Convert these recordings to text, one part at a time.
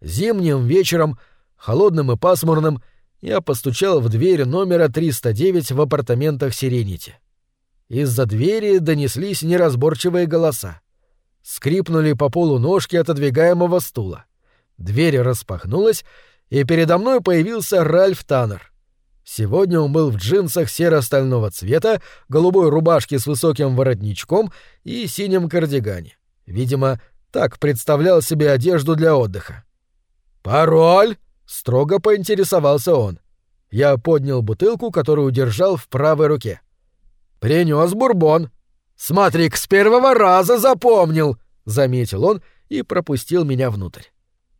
Зимним вечером, холодным и пасмурным, я постучал в дверь номера 309 в апартаментах Сиренити. Из-за двери донеслись неразборчивые голоса. Скрипнули по полу ножки отодвигаемого стула. Дверь распахнулась, и передо мной появился Ральф Таннер. Сегодня он был в джинсах серо-стального цвета, голубой рубашке с высоким воротничком и синем кардигане. Видимо, так представлял себе одежду для отдыха. «Пароль!» — строго поинтересовался он. Я поднял бутылку, которую держал в правой руке. «Принёс бурбон. Смотри, с первого раза запомнил!» — заметил он и пропустил меня внутрь.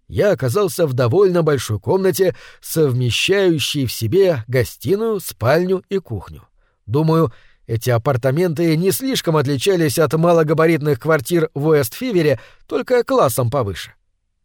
Я оказался в довольно большой комнате, совмещающей в себе гостиную, спальню и кухню. Думаю, эти апартаменты не слишком отличались от малогабаритных квартир в Уэст-Фивере, только классом повыше.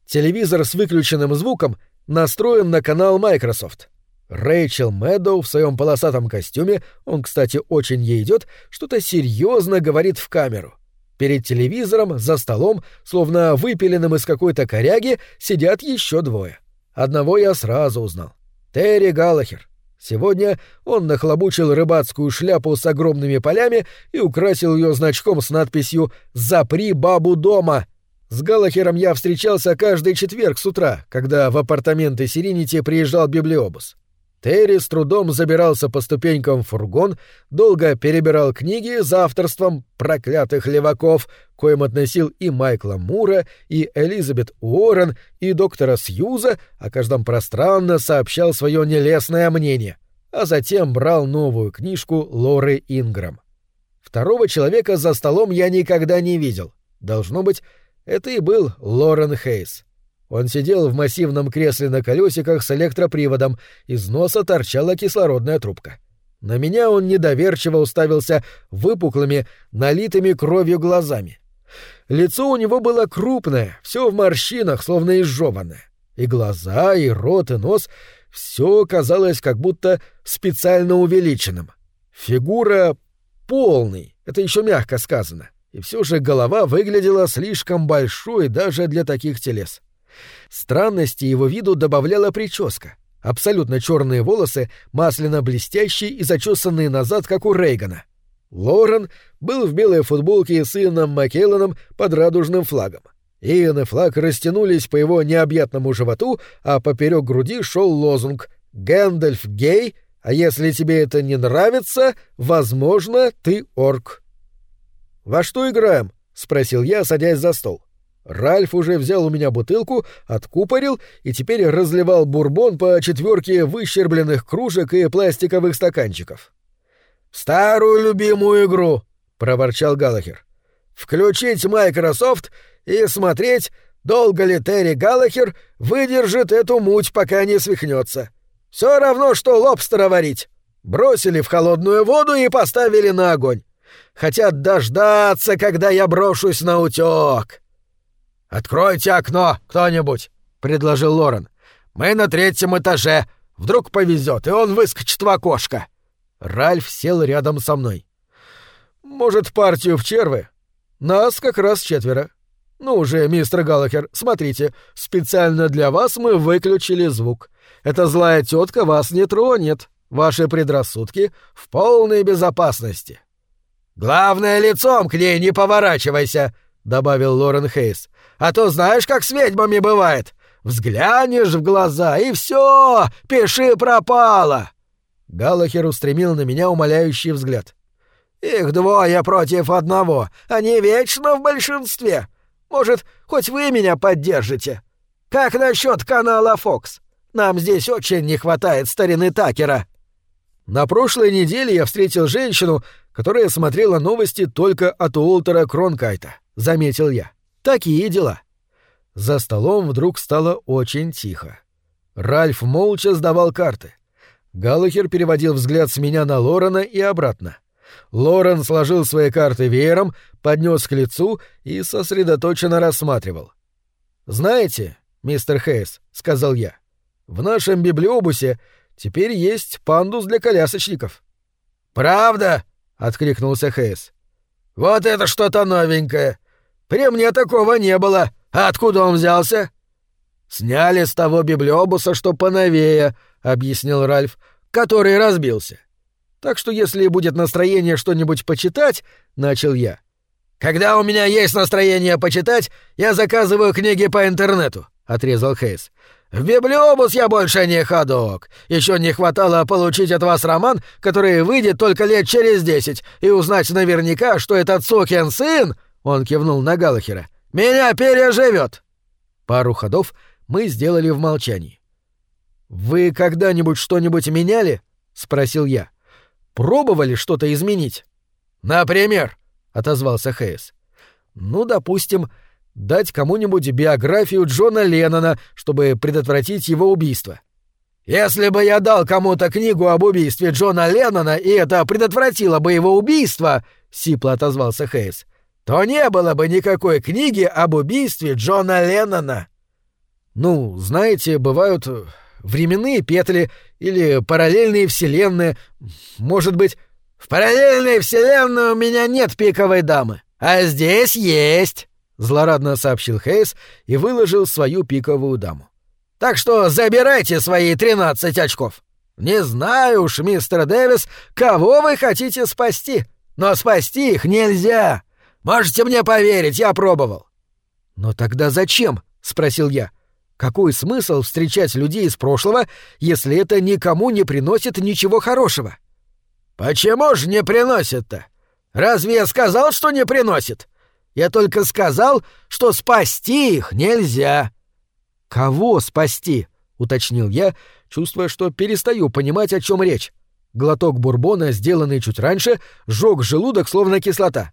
Телевизор с выключенным звуком настроен на канал Microsoft. Рэйчел Мэдоу в своем полосатом костюме, он, кстати, очень ей идет, что-то серьезно говорит в камеру. Перед телевизором, за столом, словно выпиленным из какой-то коряги, сидят еще двое. Одного я сразу узнал. Терри Галлахер. Сегодня он нахлобучил рыбацкую шляпу с огромными полями и украсил ее значком с надписью «Запри бабу дома», с Галахером я встречался каждый четверг с утра, когда в апартаменты Сиринити приезжал библиобус. Терри с трудом забирался по ступенькам в фургон, долго перебирал книги за авторством проклятых леваков, коим относил и Майкла Мура, и Элизабет Уоррен, и доктора Сьюза, о каждом пространно сообщал свое нелестное мнение, а затем брал новую книжку Лоры Инграм. Второго человека за столом я никогда не видел. Должно быть, это и был Лорен Хейс. Он сидел в массивном кресле на колесиках с электроприводом, из носа торчала кислородная трубка. На меня он недоверчиво уставился выпуклыми, налитыми кровью глазами. Лицо у него было крупное, все в морщинах, словно изжеванное. И глаза, и рот, и нос — все казалось как будто специально увеличенным. Фигура полный, это еще мягко сказано и все же голова выглядела слишком большой даже для таких телес. Странности его виду добавляла прическа. Абсолютно черные волосы, масляно блестящие и зачесанные назад, как у Рейгана. Лорен был в белой футболке с Иэном Маккелланом под радужным флагом. Иэн и флаг растянулись по его необъятному животу, а поперек груди шел лозунг «Гэндальф гей», а если тебе это не нравится, возможно, ты орк. «Во что играем?» — спросил я, садясь за стол. Ральф уже взял у меня бутылку, откупорил и теперь разливал бурбон по четверке выщербленных кружек и пластиковых стаканчиков. «Старую любимую игру!» — проворчал Галахер. «Включить Microsoft и смотреть, долго ли Терри Галахер выдержит эту муть, пока не свихнется. Все равно, что лобстера варить. Бросили в холодную воду и поставили на огонь хотят дождаться, когда я брошусь на утёк. «Откройте окно, кто-нибудь», — предложил Лорен. «Мы на третьем этаже. Вдруг повезет, и он выскочит в окошко». Ральф сел рядом со мной. «Может, партию в червы? Нас как раз четверо. Ну уже, мистер Галлахер, смотрите, специально для вас мы выключили звук. Эта злая тетка вас не тронет. Ваши предрассудки в полной безопасности. «Главное, лицом к ней не поворачивайся», — добавил Лорен Хейс. «А то знаешь, как с ведьмами бывает. Взглянешь в глаза, и все, пиши пропало». Галлахер устремил на меня умоляющий взгляд. «Их двое против одного. Они вечно в большинстве. Может, хоть вы меня поддержите? Как насчет канала Фокс? Нам здесь очень не хватает старины Такера». На прошлой неделе я встретил женщину, которая смотрела новости только от Уолтера Кронкайта, заметил я. Такие дела. За столом вдруг стало очень тихо. Ральф молча сдавал карты. Галлахер переводил взгляд с меня на Лорена и обратно. Лорен сложил свои карты веером, поднес к лицу и сосредоточенно рассматривал. «Знаете, мистер Хейс», — сказал я, — «в нашем библиобусе теперь есть пандус для колясочников». «Правда?» — откликнулся Хейс. «Вот это что-то новенькое! При мне такого не было! А откуда он взялся?» «Сняли с того библиобуса, что поновее», — объяснил Ральф, — «который разбился. Так что если будет настроение что-нибудь почитать, — начал я. «Когда у меня есть настроение почитать, я заказываю книги по интернету», — отрезал Хейс. «В библиобус я больше не ходок. Еще не хватало получить от вас роман, который выйдет только лет через десять, и узнать наверняка, что этот сукин сын, — он кивнул на Галахера, — меня переживет. Пару ходов мы сделали в молчании. «Вы когда-нибудь что-нибудь меняли?» — спросил я. «Пробовали что-то изменить?» «Например?» — отозвался Хейс. «Ну, допустим, дать кому-нибудь биографию Джона Леннона, чтобы предотвратить его убийство». «Если бы я дал кому-то книгу об убийстве Джона Леннона, и это предотвратило бы его убийство», — сипло отозвался Хейс, — «то не было бы никакой книги об убийстве Джона Леннона». Ну, знаете, бывают временные петли или параллельные вселенные. Может быть, в параллельной вселенной у меня нет пиковой дамы, а здесь есть, злорадно сообщил Хейс и выложил свою пиковую даму. Так что забирайте свои тринадцать очков. Не знаю уж, мистер Дэвис, кого вы хотите спасти, но спасти их нельзя. Можете мне поверить, я пробовал. Но тогда зачем? спросил я. Какой смысл встречать людей из прошлого, если это никому не приносит ничего хорошего? Почему же не приносит-то? Разве я сказал, что не приносит? Я только сказал, что спасти их нельзя. Кого спасти? уточнил я, чувствуя, что перестаю понимать, о чем речь. Глоток бурбона, сделанный чуть раньше, сжег желудок, словно кислота.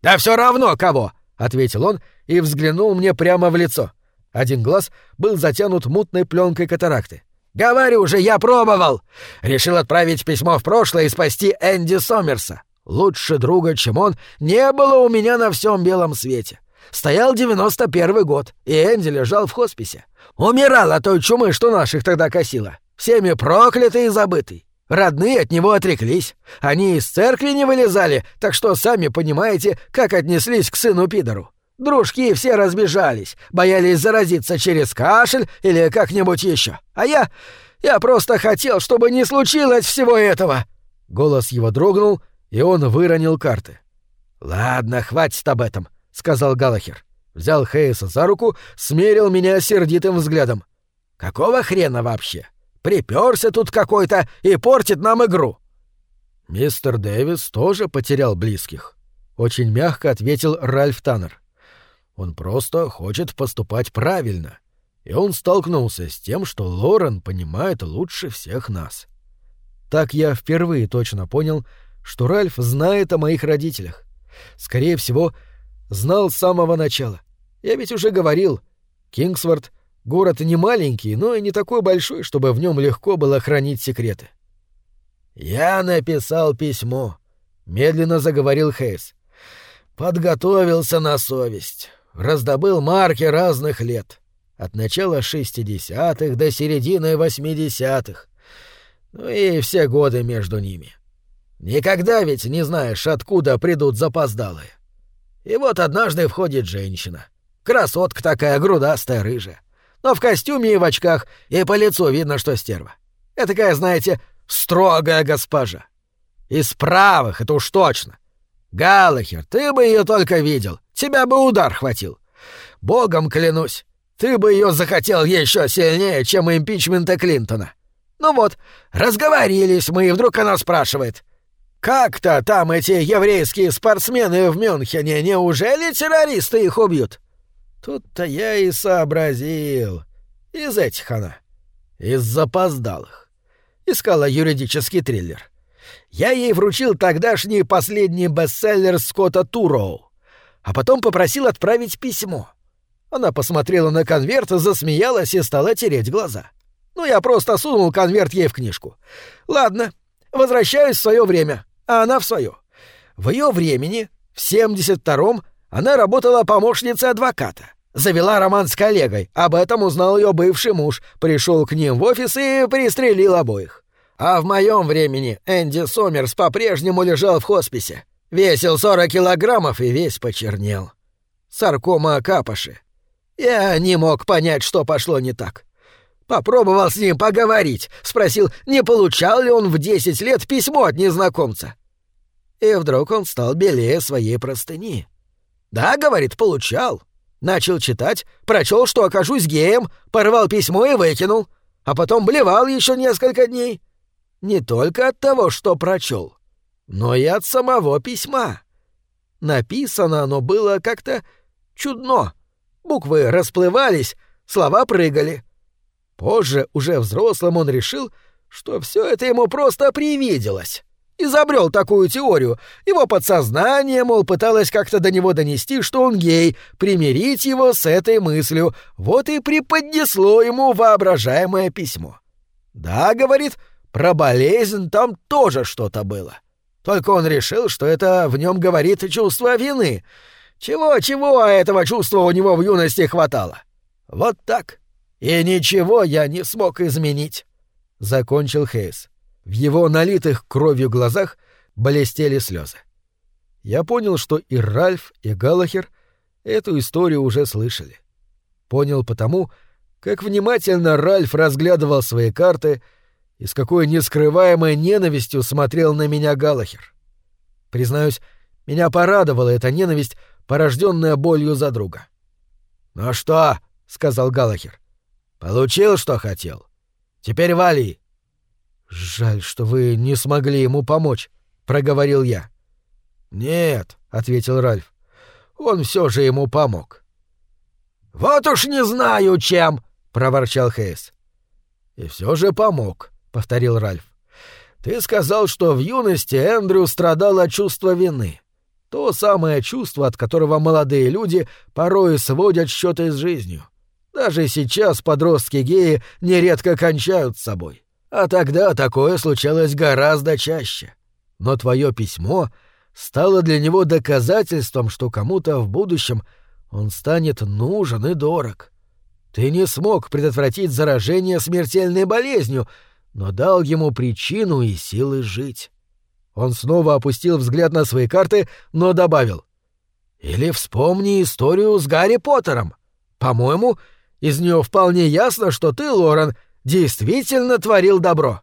Да все равно кого, ответил он и взглянул мне прямо в лицо. — один глаз был затянут мутной пленкой катаракты. «Говорю же, я пробовал! Решил отправить письмо в прошлое и спасти Энди Сомерса. Лучше друга, чем он, не было у меня на всем белом свете. Стоял девяносто первый год, и Энди лежал в хосписе. Умирал от той чумы, что наших тогда косило. Всеми проклятый и забытый. Родные от него отреклись. Они из церкви не вылезали, так что сами понимаете, как отнеслись к сыну Пидору. Дружки все разбежались, боялись заразиться через кашель или как-нибудь еще. А я... я просто хотел, чтобы не случилось всего этого!» Голос его дрогнул, и он выронил карты. «Ладно, хватит об этом», — сказал Галахер. Взял Хейса за руку, смерил меня сердитым взглядом. «Какого хрена вообще? Приперся тут какой-то и портит нам игру!» «Мистер Дэвис тоже потерял близких», — очень мягко ответил Ральф Таннер. Он просто хочет поступать правильно. И он столкнулся с тем, что Лорен понимает лучше всех нас. Так я впервые точно понял, что Ральф знает о моих родителях. Скорее всего, знал с самого начала. Я ведь уже говорил, Кингсворт — город не маленький, но и не такой большой, чтобы в нем легко было хранить секреты. «Я написал письмо», — медленно заговорил Хейс. «Подготовился на совесть раздобыл марки разных лет, от начала шестидесятых до середины восьмидесятых, ну и все годы между ними. Никогда ведь не знаешь, откуда придут запоздалые. И вот однажды входит женщина. Красотка такая, грудастая, рыжая. Но в костюме и в очках, и по лицу видно, что стерва. Это такая, знаете, строгая госпожа. Из правых, это уж точно. Галахер, ты бы ее только видел. Тебя бы удар хватил. Богом клянусь, ты бы ее захотел еще сильнее, чем импичмента Клинтона. Ну вот, разговорились мы, и вдруг она спрашивает. «Как-то там эти еврейские спортсмены в Мюнхене, неужели террористы их убьют?» Тут-то я и сообразил. Из этих она. Из запоздалых. Искала юридический триллер. Я ей вручил тогдашний последний бестселлер Скотта Туроу, а потом попросил отправить письмо. Она посмотрела на конверт, засмеялась и стала тереть глаза. Ну, я просто сунул конверт ей в книжку. Ладно, возвращаюсь в свое время, а она в свое. В ее времени, в 72-м, она работала помощницей адвоката. Завела роман с коллегой, об этом узнал ее бывший муж, пришел к ним в офис и пристрелил обоих. А в моем времени Энди Сомерс по-прежнему лежал в хосписе. Весил 40 килограммов и весь почернел. Саркома капоши. Я не мог понять, что пошло не так. Попробовал с ним поговорить, спросил, не получал ли он в десять лет письмо от незнакомца. И вдруг он стал белее своей простыни. «Да, — говорит, — получал. Начал читать, прочел, что окажусь геем, порвал письмо и выкинул, а потом блевал еще несколько дней. Не только от того, что прочел, но и от самого письма. Написано оно было как-то чудно. Буквы расплывались, слова прыгали. Позже, уже взрослым, он решил, что все это ему просто привиделось. Изобрел такую теорию. Его подсознание, мол, пыталось как-то до него донести, что он гей, примирить его с этой мыслью. Вот и преподнесло ему воображаемое письмо. «Да, — говорит, — про болезнь там тоже что-то было. Только он решил, что это в нем говорит чувство вины. Чего-чего, а этого чувства у него в юности хватало. Вот так. И ничего я не смог изменить», — закончил Хейс. В его налитых кровью глазах блестели слезы. Я понял, что и Ральф, и Галахер эту историю уже слышали. Понял потому, как внимательно Ральф разглядывал свои карты и с какой нескрываемой ненавистью смотрел на меня Галахер. Признаюсь, меня порадовала эта ненависть, порожденная болью за друга. «Ну что?» — сказал Галахер. «Получил, что хотел. Теперь вали. «Жаль, что вы не смогли ему помочь», — проговорил я. «Нет», — ответил Ральф. «Он все же ему помог». «Вот уж не знаю, чем», — проворчал Хейс. «И все же помог», — повторил Ральф. «Ты сказал, что в юности Эндрю страдал от чувства вины. То самое чувство, от которого молодые люди порой сводят счеты с жизнью. Даже сейчас подростки-геи нередко кончают с собой. А тогда такое случалось гораздо чаще. Но твое письмо стало для него доказательством, что кому-то в будущем он станет нужен и дорог. Ты не смог предотвратить заражение смертельной болезнью, но дал ему причину и силы жить. Он снова опустил взгляд на свои карты, но добавил. «Или вспомни историю с Гарри Поттером. По-моему, из нее вполне ясно, что ты, Лорен, действительно творил добро.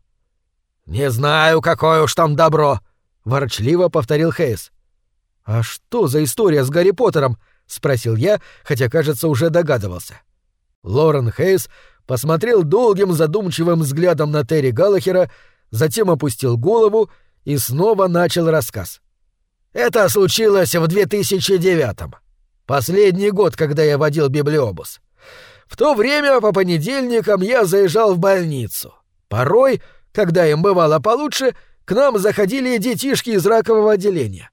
Не знаю, какое уж там добро, ворчливо повторил Хейс. А что за история с Гарри Поттером? спросил я, хотя, кажется, уже догадывался. Лорен Хейс посмотрел долгим задумчивым взглядом на Терри Галлахера, затем опустил голову и снова начал рассказ. Это случилось в 2009-м. Последний год, когда я водил библиобус. В то время по понедельникам я заезжал в больницу. Порой, когда им бывало получше, к нам заходили детишки из ракового отделения.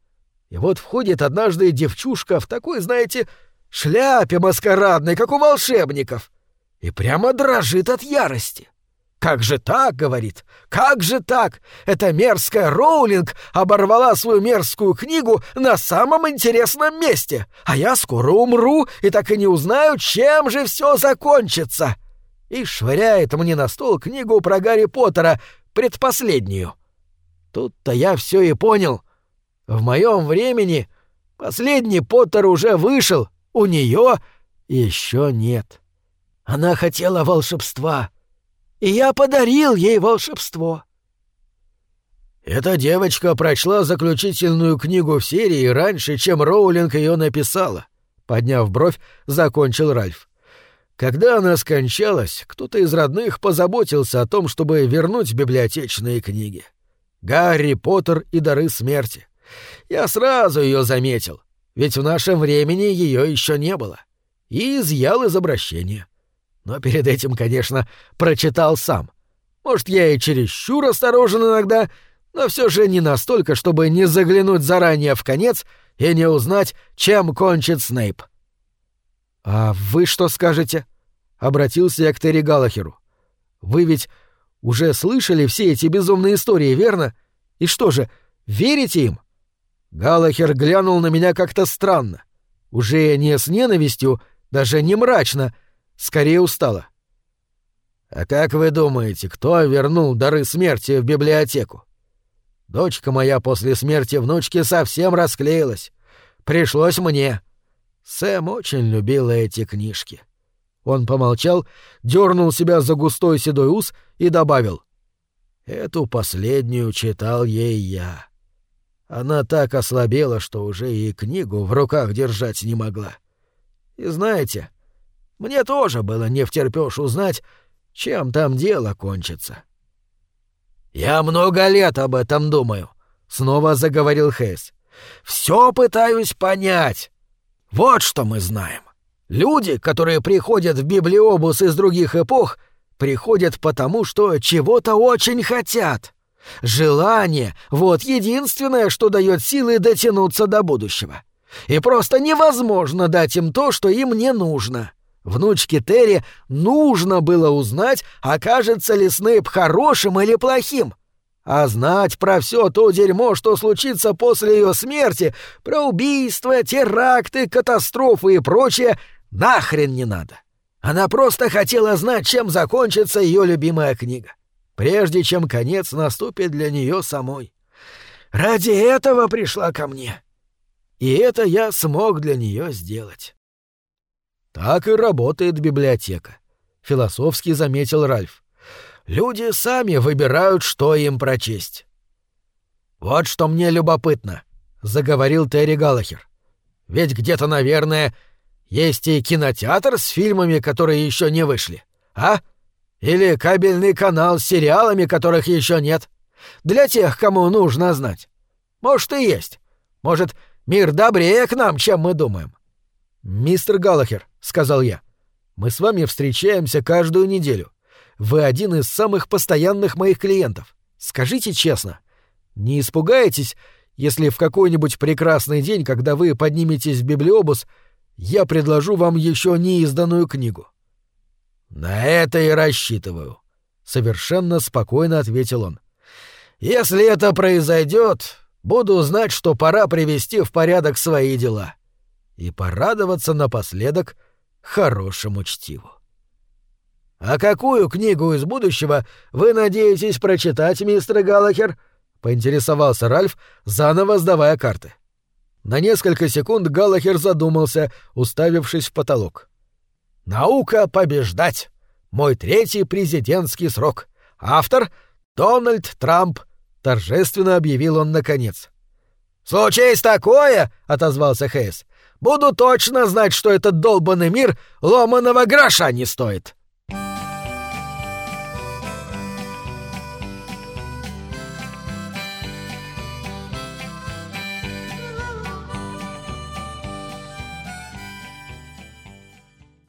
И вот входит однажды девчушка в такой, знаете, шляпе маскарадной, как у волшебников, и прямо дрожит от ярости. «Как же так?» — говорит. «Как же так? Эта мерзкая Роулинг оборвала свою мерзкую книгу на самом интересном месте, а я скоро умру и так и не узнаю, чем же все закончится!» И швыряет мне на стол книгу про Гарри Поттера, предпоследнюю. Тут-то я все и понял. В моем времени последний Поттер уже вышел, у нее еще нет. Она хотела волшебства — и я подарил ей волшебство». Эта девочка прочла заключительную книгу в серии раньше, чем Роулинг ее написала. Подняв бровь, закончил Ральф. Когда она скончалась, кто-то из родных позаботился о том, чтобы вернуть библиотечные книги. «Гарри Поттер и дары смерти». Я сразу ее заметил, ведь в нашем времени ее еще не было. И изъял из обращения но перед этим, конечно, прочитал сам. Может, я и чересчур осторожен иногда, но все же не настолько, чтобы не заглянуть заранее в конец и не узнать, чем кончит Снейп. «А вы что скажете?» — обратился я к Терри Галлахеру. «Вы ведь уже слышали все эти безумные истории, верно? И что же, верите им?» Галлахер глянул на меня как-то странно. Уже не с ненавистью, даже не мрачно — скорее устала. «А как вы думаете, кто вернул дары смерти в библиотеку?» Дочка моя после смерти внучки совсем расклеилась. Пришлось мне. Сэм очень любила эти книжки. Он помолчал, дернул себя за густой седой ус и добавил. «Эту последнюю читал ей я. Она так ослабела, что уже и книгу в руках держать не могла. И знаете, мне тоже было не втерпёшь узнать, чем там дело кончится». «Я много лет об этом думаю», — снова заговорил Хейс. «Все пытаюсь понять. Вот что мы знаем. Люди, которые приходят в библиобус из других эпох, приходят потому, что чего-то очень хотят. Желание — вот единственное, что дает силы дотянуться до будущего. И просто невозможно дать им то, что им не нужно. Внучке Терри нужно было узнать, окажется ли Снейп хорошим или плохим. А знать про все то дерьмо, что случится после ее смерти, про убийства, теракты, катастрофы и прочее, нахрен не надо. Она просто хотела знать, чем закончится ее любимая книга, прежде чем конец наступит для нее самой. Ради этого пришла ко мне. И это я смог для нее сделать. Так и работает библиотека, философски заметил Ральф. Люди сами выбирают, что им прочесть. Вот что мне любопытно, заговорил Терри Галлахер. Ведь где-то, наверное, есть и кинотеатр с фильмами, которые еще не вышли, а? Или кабельный канал с сериалами, которых еще нет. Для тех, кому нужно знать. Может, и есть. Может, мир добрее к нам, чем мы думаем. Мистер Галлахер, сказал я, мы с вами встречаемся каждую неделю. Вы один из самых постоянных моих клиентов. Скажите честно, не испугаетесь, если в какой-нибудь прекрасный день, когда вы подниметесь в библиобус, я предложу вам еще неизданную книгу. На это и рассчитываю, совершенно спокойно ответил он. Если это произойдет, буду знать, что пора привести в порядок свои дела и порадоваться напоследок хорошему чтиву. «А какую книгу из будущего вы надеетесь прочитать, мистер Галлахер?» — поинтересовался Ральф, заново сдавая карты. На несколько секунд Галлахер задумался, уставившись в потолок. «Наука побеждать! Мой третий президентский срок. Автор — Дональд Трамп», — торжественно объявил он наконец. «Случись такое!» — отозвался Хейс. «Буду точно знать, что этот долбанный мир ломаного гроша не стоит!»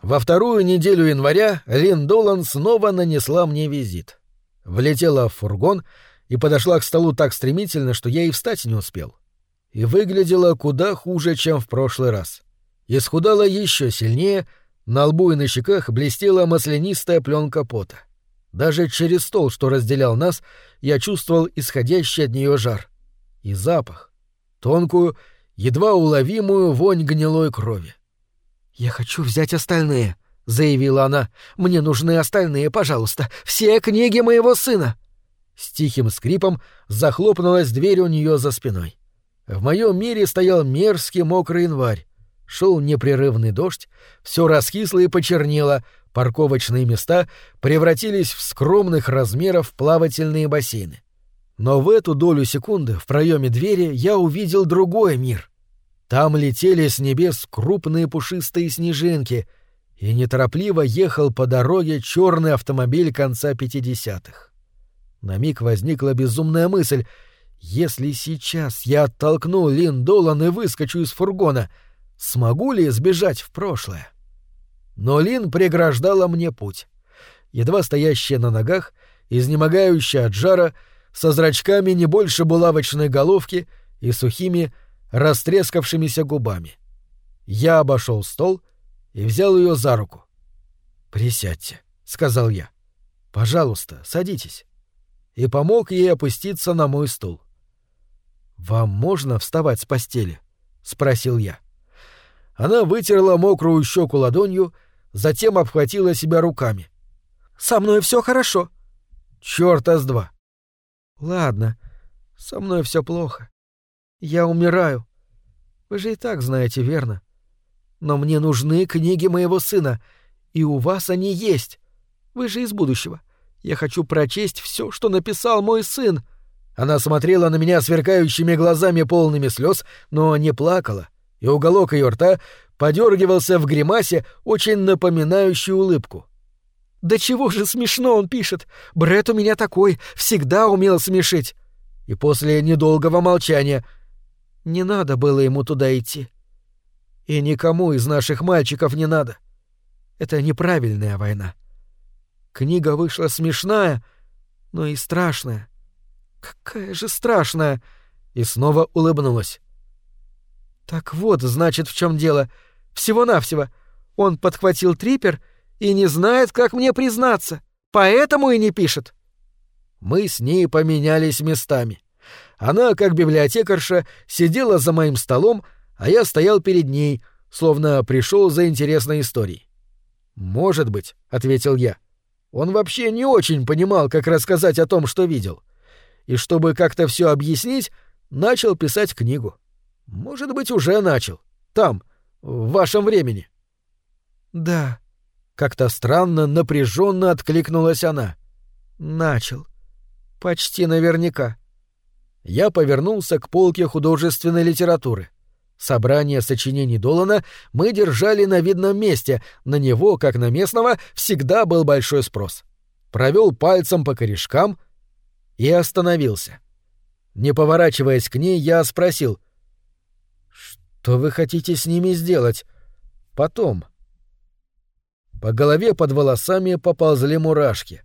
Во вторую неделю января Лин Долан снова нанесла мне визит. Влетела в фургон и подошла к столу так стремительно, что я и встать не успел. И выглядела куда хуже, чем в прошлый раз. Исхудала еще сильнее, на лбу и на щеках блестела маслянистая пленка пота. Даже через стол, что разделял нас, я чувствовал исходящий от нее жар. И запах. Тонкую, едва уловимую вонь гнилой крови. «Я хочу взять остальные», — заявила она. «Мне нужны остальные, пожалуйста. Все книги моего сына». С тихим скрипом захлопнулась дверь у нее за спиной. В моем мире стоял мерзкий мокрый январь. Шел непрерывный дождь, все раскисло и почернело, парковочные места превратились в скромных размеров плавательные бассейны. Но в эту долю секунды в проеме двери я увидел другой мир. Там летели с небес крупные пушистые снежинки, и неторопливо ехал по дороге черный автомобиль конца пятидесятых. На миг возникла безумная мысль — если сейчас я оттолкну Лин Долан и выскочу из фургона, смогу ли сбежать в прошлое? Но Лин преграждала мне путь. Едва стоящая на ногах, изнемогающая от жара, со зрачками не больше булавочной головки и сухими, растрескавшимися губами. Я обошел стол и взял ее за руку. «Присядьте», — сказал я. «Пожалуйста, садитесь». И помог ей опуститься на мой стул. «Вам можно вставать с постели?» — спросил я. Она вытерла мокрую щеку ладонью, затем обхватила себя руками. «Со мной все хорошо». «Чёрта с два». «Ладно, со мной все плохо. Я умираю. Вы же и так знаете, верно? Но мне нужны книги моего сына, И у вас они есть. Вы же из будущего. Я хочу прочесть все, что написал мой сын. Она смотрела на меня сверкающими глазами полными слез, но не плакала, и уголок ее рта подергивался в гримасе, очень напоминающей улыбку. «Да чего же смешно он пишет! Бред у меня такой, всегда умел смешить!» И после недолгого молчания «Не надо было ему туда идти. И никому из наших мальчиков не надо. Это неправильная война. Книга вышла смешная, но и страшная. Какая же страшная!» И снова улыбнулась. «Так вот, значит, в чем дело. Всего-навсего. Он подхватил трипер и не знает, как мне признаться. Поэтому и не пишет». Мы с ней поменялись местами. Она, как библиотекарша, сидела за моим столом, а я стоял перед ней, словно пришел за интересной историей. «Может быть», — ответил я. Он вообще не очень понимал, как рассказать о том, что видел и чтобы как-то все объяснить, начал писать книгу. Может быть, уже начал. Там, в вашем времени. Да. Как-то странно, напряженно откликнулась она. Начал. Почти наверняка. Я повернулся к полке художественной литературы. Собрание сочинений Долана мы держали на видном месте, на него, как на местного, всегда был большой спрос. Провел пальцем по корешкам — и остановился. Не поворачиваясь к ней, я спросил, «Что вы хотите с ними сделать? Потом?» По голове под волосами поползли мурашки.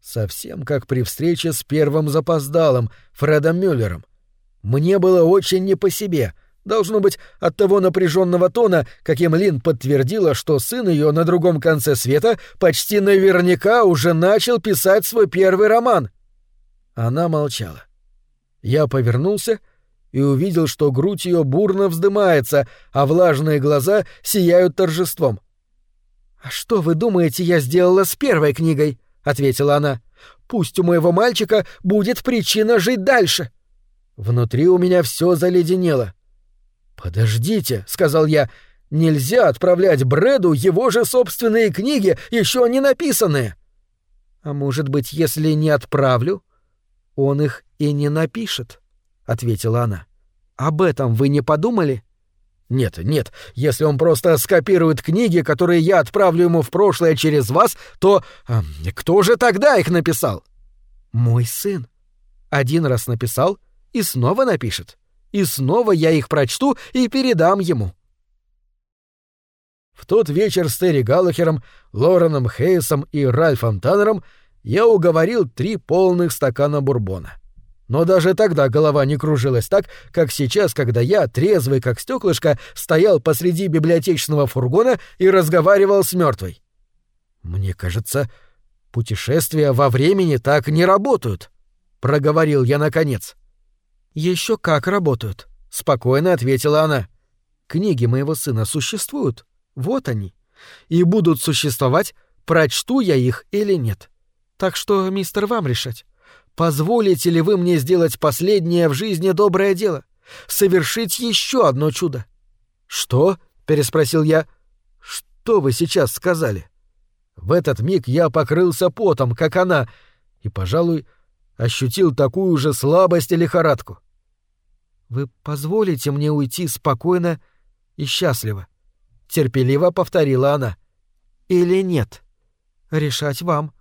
Совсем как при встрече с первым запоздалым, Фредом Мюллером. Мне было очень не по себе — Должно быть, от того напряженного тона, каким Лин подтвердила, что сын ее на другом конце света почти наверняка уже начал писать свой первый роман. Она молчала. Я повернулся и увидел, что грудь ее бурно вздымается, а влажные глаза сияют торжеством. «А что вы думаете, я сделала с первой книгой?» — ответила она. «Пусть у моего мальчика будет причина жить дальше». Внутри у меня все заледенело. «Подождите», — сказал я, — «нельзя отправлять Брэду его же собственные книги, еще не написанные». «А может быть, если не отправлю, «Он их и не напишет», — ответила она. «Об этом вы не подумали?» «Нет, нет, если он просто скопирует книги, которые я отправлю ему в прошлое через вас, то э, кто же тогда их написал?» «Мой сын. Один раз написал и снова напишет. И снова я их прочту и передам ему». В тот вечер с Терри Галлахером, Лореном Хейсом и Ральфом Таннером я уговорил три полных стакана бурбона. Но даже тогда голова не кружилась так, как сейчас, когда я, трезвый как стеклышко, стоял посреди библиотечного фургона и разговаривал с мертвой. Мне кажется, путешествия во времени так не работают, проговорил я наконец. Еще как работают, спокойно ответила она. Книги моего сына существуют, вот они, и будут существовать, прочту я их или нет. Так что, мистер, вам решать. Позволите ли вы мне сделать последнее в жизни доброе дело? Совершить еще одно чудо?» «Что?» — переспросил я. «Что вы сейчас сказали?» В этот миг я покрылся потом, как она, и, пожалуй, ощутил такую же слабость и лихорадку. «Вы позволите мне уйти спокойно и счастливо?» — терпеливо повторила она. «Или нет? Решать вам.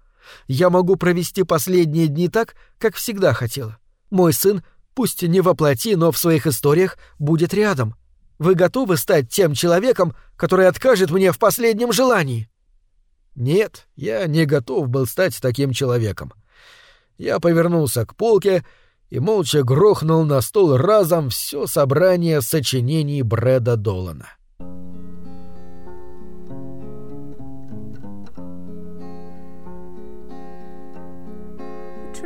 Я могу провести последние дни так, как всегда хотела. Мой сын, пусть не воплоти, но в своих историях, будет рядом. Вы готовы стать тем человеком, который откажет мне в последнем желании?» «Нет, я не готов был стать таким человеком». Я повернулся к полке и молча грохнул на стол разом все собрание сочинений Брэда Долана.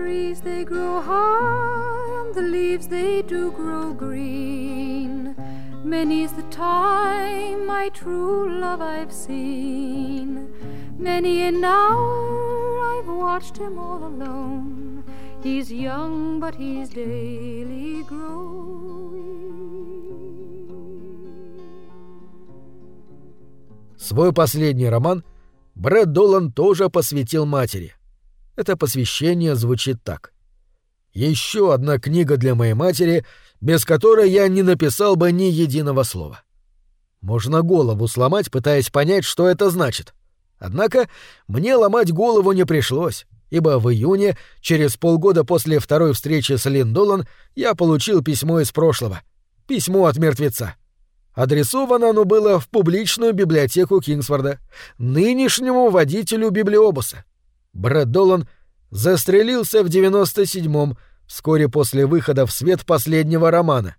Trees they grow high, and the leaves they do grow green. Many's the time my true love I've seen. Many an hour I've watched him all alone. He's young, but he's daily growing. Свой последний роман Брэд Долан тоже посвятил матери. Это посвящение звучит так. Еще одна книга для моей матери, без которой я не написал бы ни единого слова. Можно голову сломать, пытаясь понять, что это значит. Однако мне ломать голову не пришлось, ибо в июне, через полгода после второй встречи с Лин Долан, я получил письмо из прошлого. Письмо от мертвеца. Адресовано оно было в публичную библиотеку Кингсфорда, нынешнему водителю библиобуса. Брэд Долан застрелился в 97-м, вскоре после выхода в свет последнего романа.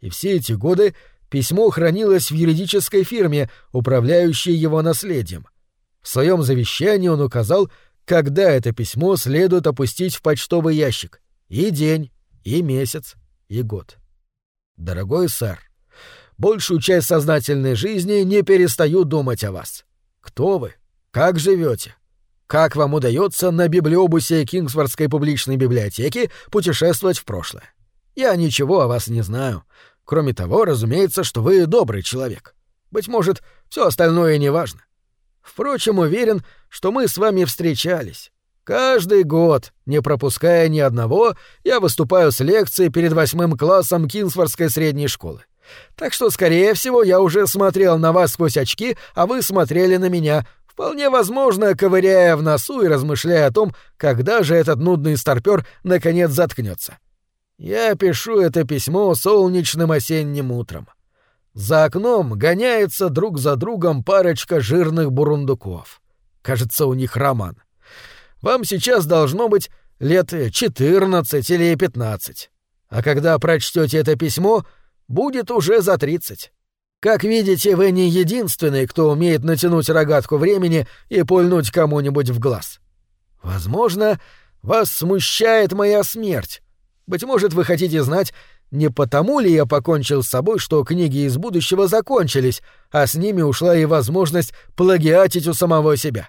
И все эти годы письмо хранилось в юридической фирме, управляющей его наследием. В своем завещании он указал, когда это письмо следует опустить в почтовый ящик. И день, и месяц, и год. Дорогой сэр, большую часть сознательной жизни не перестаю думать о вас. Кто вы? Как живете? Как вам удается на библиобусе Кингсвордской публичной библиотеки путешествовать в прошлое? Я ничего о вас не знаю. Кроме того, разумеется, что вы добрый человек. Быть может, все остальное не важно. Впрочем, уверен, что мы с вами встречались. Каждый год, не пропуская ни одного, я выступаю с лекцией перед восьмым классом Кинсфордской средней школы. Так что, скорее всего, я уже смотрел на вас сквозь очки, а вы смотрели на меня, вполне возможно, ковыряя в носу и размышляя о том, когда же этот нудный старпёр наконец заткнется. Я пишу это письмо солнечным осенним утром. За окном гоняется друг за другом парочка жирных бурундуков. Кажется, у них роман. Вам сейчас должно быть лет 14 или 15. А когда прочтете это письмо, будет уже за 30. Как видите, вы не единственный, кто умеет натянуть рогатку времени и пульнуть кому-нибудь в глаз. Возможно, вас смущает моя смерть. Быть может, вы хотите знать, не потому ли я покончил с собой, что книги из будущего закончились, а с ними ушла и возможность плагиатить у самого себя?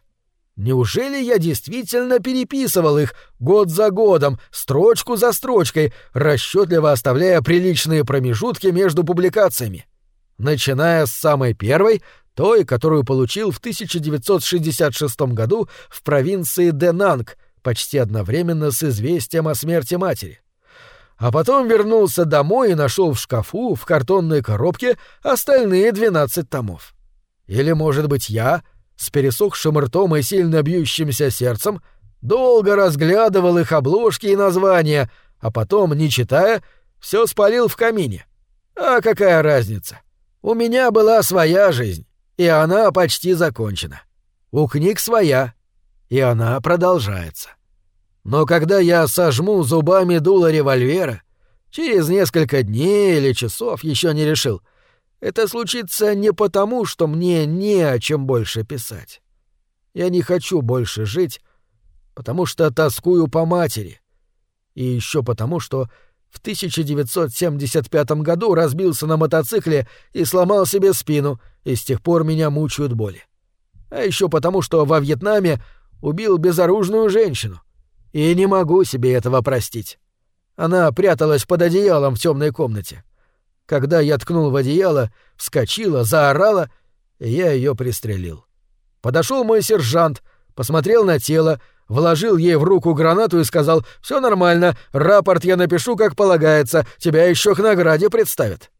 Неужели я действительно переписывал их год за годом, строчку за строчкой, расчетливо оставляя приличные промежутки между публикациями? Начиная с самой первой, той, которую получил в 1966 году в провинции Денанг, почти одновременно с известием о смерти матери а потом вернулся домой и нашел в шкафу, в картонной коробке, остальные двенадцать томов. Или, может быть, я, с пересохшим ртом и сильно бьющимся сердцем, долго разглядывал их обложки и названия, а потом, не читая, все спалил в камине. А какая разница? У меня была своя жизнь, и она почти закончена. У книг своя, и она продолжается. Но когда я сожму зубами дуло револьвера, через несколько дней или часов еще не решил, это случится не потому, что мне не о чем больше писать. Я не хочу больше жить, потому что тоскую по матери. И еще потому, что в 1975 году разбился на мотоцикле и сломал себе спину, и с тех пор меня мучают боли. А еще потому, что во Вьетнаме убил безоружную женщину, и не могу себе этого простить. Она пряталась под одеялом в темной комнате. Когда я ткнул в одеяло, вскочила, заорала, и я ее пристрелил. Подошел мой сержант, посмотрел на тело, вложил ей в руку гранату и сказал «Все нормально, рапорт я напишу, как полагается, тебя еще к награде представят».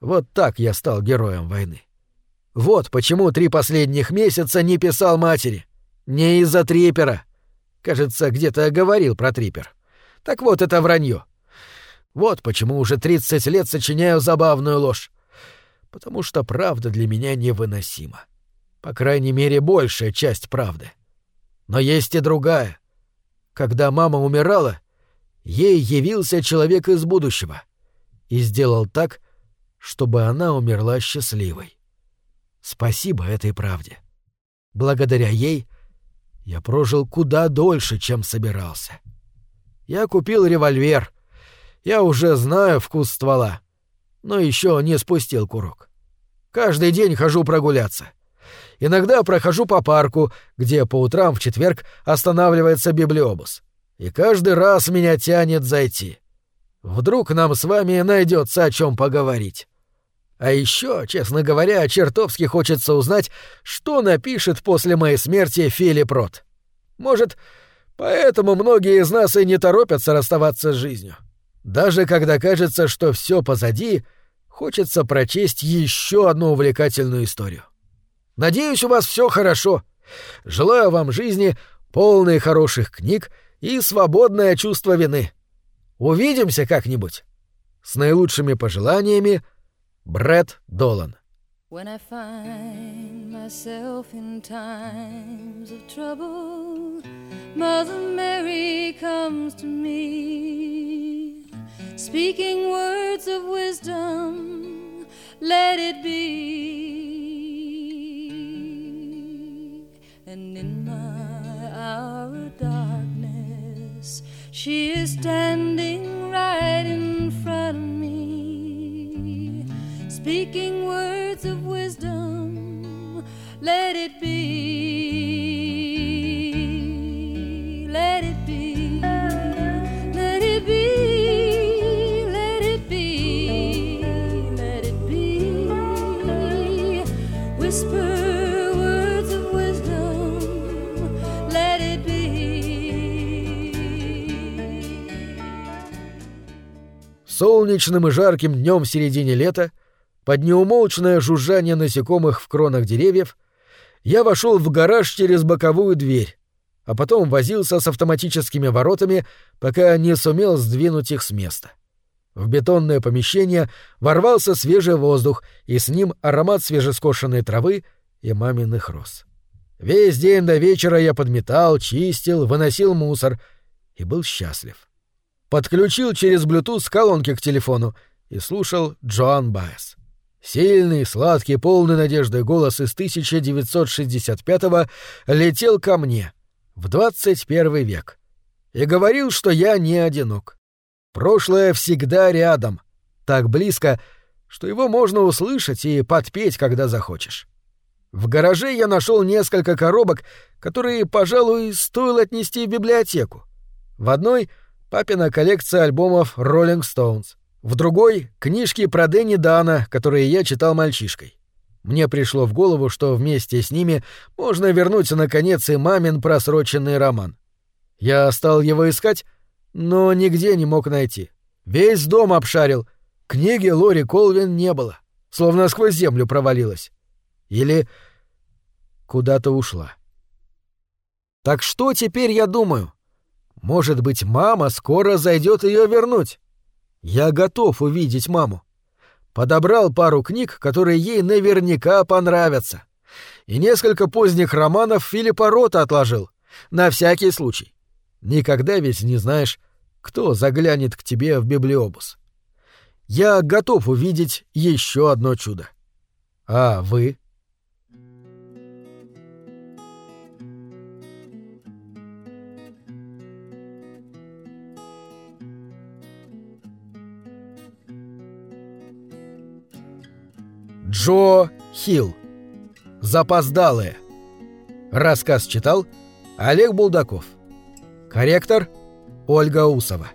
Вот так я стал героем войны. Вот почему три последних месяца не писал матери. Не из-за трипера. Кажется, где-то говорил про трипер. Так вот, это вранье. Вот почему уже 30 лет сочиняю забавную ложь. Потому что правда для меня невыносима. По крайней мере, большая часть правды. Но есть и другая. Когда мама умирала, ей явился человек из будущего и сделал так, чтобы она умерла счастливой. Спасибо этой правде. Благодаря ей — я прожил куда дольше, чем собирался. Я купил револьвер. Я уже знаю вкус ствола, но еще не спустил курок. Каждый день хожу прогуляться. Иногда прохожу по парку, где по утрам в четверг останавливается библиобус. И каждый раз меня тянет зайти. Вдруг нам с вами найдется о чем поговорить. А еще, честно говоря, чертовски хочется узнать, что напишет после моей смерти Филипп Рот. Может, поэтому многие из нас и не торопятся расставаться с жизнью. Даже когда кажется, что все позади, хочется прочесть еще одну увлекательную историю. Надеюсь, у вас все хорошо. Желаю вам жизни, полной хороших книг и свободное чувство вины. Увидимся как-нибудь. С наилучшими пожеланиями, Брэд Долан. When I find myself in times of trouble, Mother Mary comes to me, speaking words of wisdom, let it be. And in my hour of darkness, she is standing Солнечным и жарким днем в середине лета, под неумолчное жужжание насекомых в кронах деревьев, я вошел в гараж через боковую дверь, а потом возился с автоматическими воротами, пока не сумел сдвинуть их с места. В бетонное помещение ворвался свежий воздух, и с ним аромат свежескошенной травы и маминых роз. Весь день до вечера я подметал, чистил, выносил мусор и был счастлив. Подключил через Bluetooth колонки к телефону и слушал Джоан Байес. Сильный, сладкий, полный надежды голос из 1965-го летел ко мне в 21 век и говорил, что я не одинок. Прошлое всегда рядом, так близко, что его можно услышать и подпеть, когда захочешь. В гараже я нашел несколько коробок, которые, пожалуй, стоило отнести в библиотеку. В одной — папина коллекция альбомов Rolling Stones. В другой — книжки про Дэнни Дана, которые я читал мальчишкой. Мне пришло в голову, что вместе с ними можно вернуть, наконец, и мамин просроченный роман. Я стал его искать, но нигде не мог найти. Весь дом обшарил. Книги Лори Колвин не было. Словно сквозь землю провалилась. Или куда-то ушла. Так что теперь я думаю? Может быть, мама скоро зайдет ее вернуть? Я готов увидеть маму. Подобрал пару книг, которые ей наверняка понравятся. И несколько поздних романов Филиппа Рота отложил. На всякий случай. Никогда ведь не знаешь, кто заглянет к тебе в библиобус. Я готов увидеть еще одно чудо. А вы? Джо Хилл. Запоздалые. Рассказ читал Олег Булдаков. Корректор Ольга Усова.